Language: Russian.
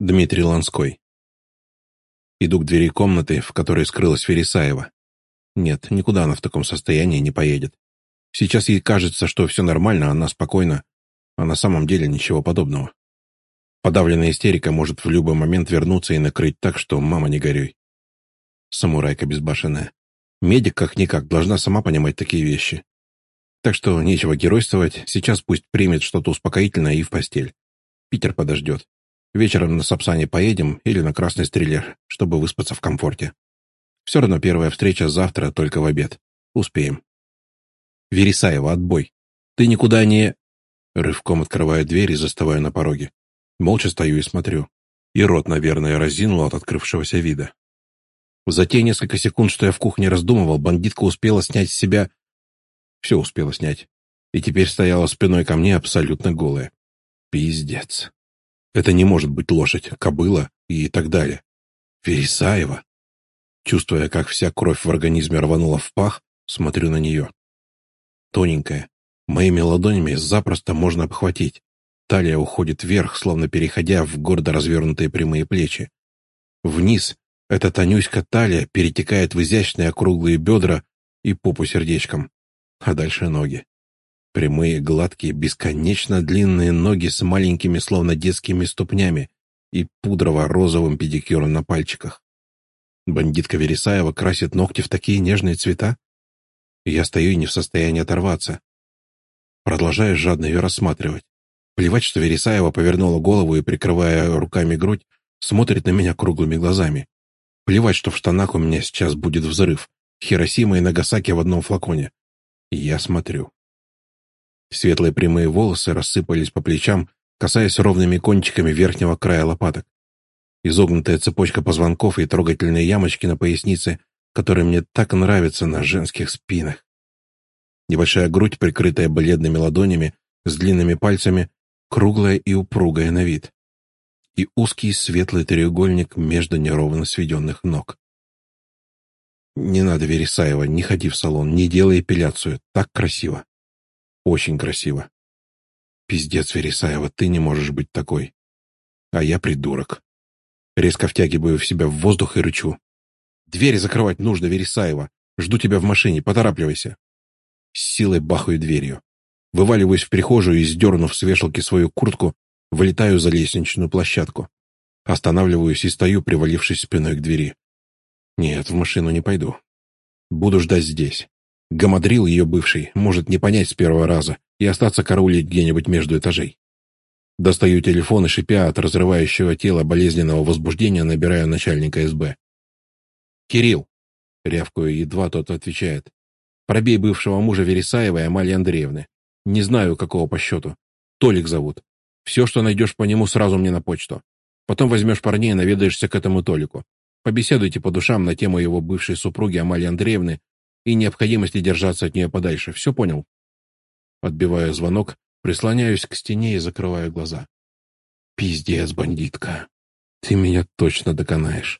Дмитрий Ланской. Иду к двери комнаты, в которой скрылась Вересаева. Нет, никуда она в таком состоянии не поедет. Сейчас ей кажется, что все нормально, она спокойна, а на самом деле ничего подобного. Подавленная истерика может в любой момент вернуться и накрыть так, что мама не горюй. Самурайка безбашенная. Медик как-никак должна сама понимать такие вещи. Так что нечего геройствовать, сейчас пусть примет что-то успокоительное и в постель. Питер подождет. Вечером на Сапсане поедем или на Красный Стрелер, чтобы выспаться в комфорте. Все равно первая встреча завтра, только в обед. Успеем. Вересаева, отбой. Ты никуда не... Рывком открываю дверь и застываю на пороге. Молча стою и смотрю. И рот, наверное, разинул от открывшегося вида. За те несколько секунд, что я в кухне раздумывал, бандитка успела снять с себя... Все успела снять. И теперь стояла спиной ко мне абсолютно голая. Пиздец. Это не может быть лошадь, кобыла и так далее. Вересаева. Чувствуя, как вся кровь в организме рванула в пах, смотрю на нее. Тоненькая. Моими ладонями запросто можно обхватить. Талия уходит вверх, словно переходя в гордо развернутые прямые плечи. Вниз эта тонюська талия перетекает в изящные округлые бедра и попу сердечком. А дальше ноги. Прямые, гладкие, бесконечно длинные ноги с маленькими, словно детскими ступнями и пудрово-розовым педикюром на пальчиках. Бандитка Вересаева красит ногти в такие нежные цвета. Я стою и не в состоянии оторваться. Продолжаю жадно ее рассматривать. Плевать, что Вересаева повернула голову и, прикрывая руками грудь, смотрит на меня круглыми глазами. Плевать, что в штанах у меня сейчас будет взрыв. Хиросима и Нагасаки в одном флаконе. Я смотрю. Светлые прямые волосы рассыпались по плечам, касаясь ровными кончиками верхнего края лопаток. Изогнутая цепочка позвонков и трогательные ямочки на пояснице, которые мне так нравятся на женских спинах. Небольшая грудь, прикрытая бледными ладонями, с длинными пальцами, круглая и упругая на вид. И узкий светлый треугольник между неровно сведенных ног. Не надо, Вересаева, не ходи в салон, не делай эпиляцию, так красиво. Очень красиво. Пиздец, Вересаева, ты не можешь быть такой. А я придурок. Резко втягиваю в себя в воздух и рычу. Двери закрывать нужно, Вересаева. Жду тебя в машине, поторапливайся. С силой бахаю дверью. Вываливаюсь в прихожую и, сдернув с вешалки свою куртку, вылетаю за лестничную площадку. Останавливаюсь и стою, привалившись спиной к двери. Нет, в машину не пойду. Буду ждать здесь. Гамадрил ее бывший может не понять с первого раза и остаться караулить где-нибудь между этажей. Достаю телефон и, шипя от разрывающего тела болезненного возбуждения, набираю начальника СБ. «Кирилл!» — рявкую, едва тот отвечает. «Пробей бывшего мужа Вересаевой Амалии Андреевны. Не знаю, какого по счету. Толик зовут. Все, что найдешь по нему, сразу мне на почту. Потом возьмешь парней и наведаешься к этому Толику. Побеседуйте по душам на тему его бывшей супруги Амалии Андреевны и необходимости держаться от нее подальше. Все понял?» Отбиваю звонок, прислоняюсь к стене и закрываю глаза. «Пиздец, бандитка! Ты меня точно доконаешь!»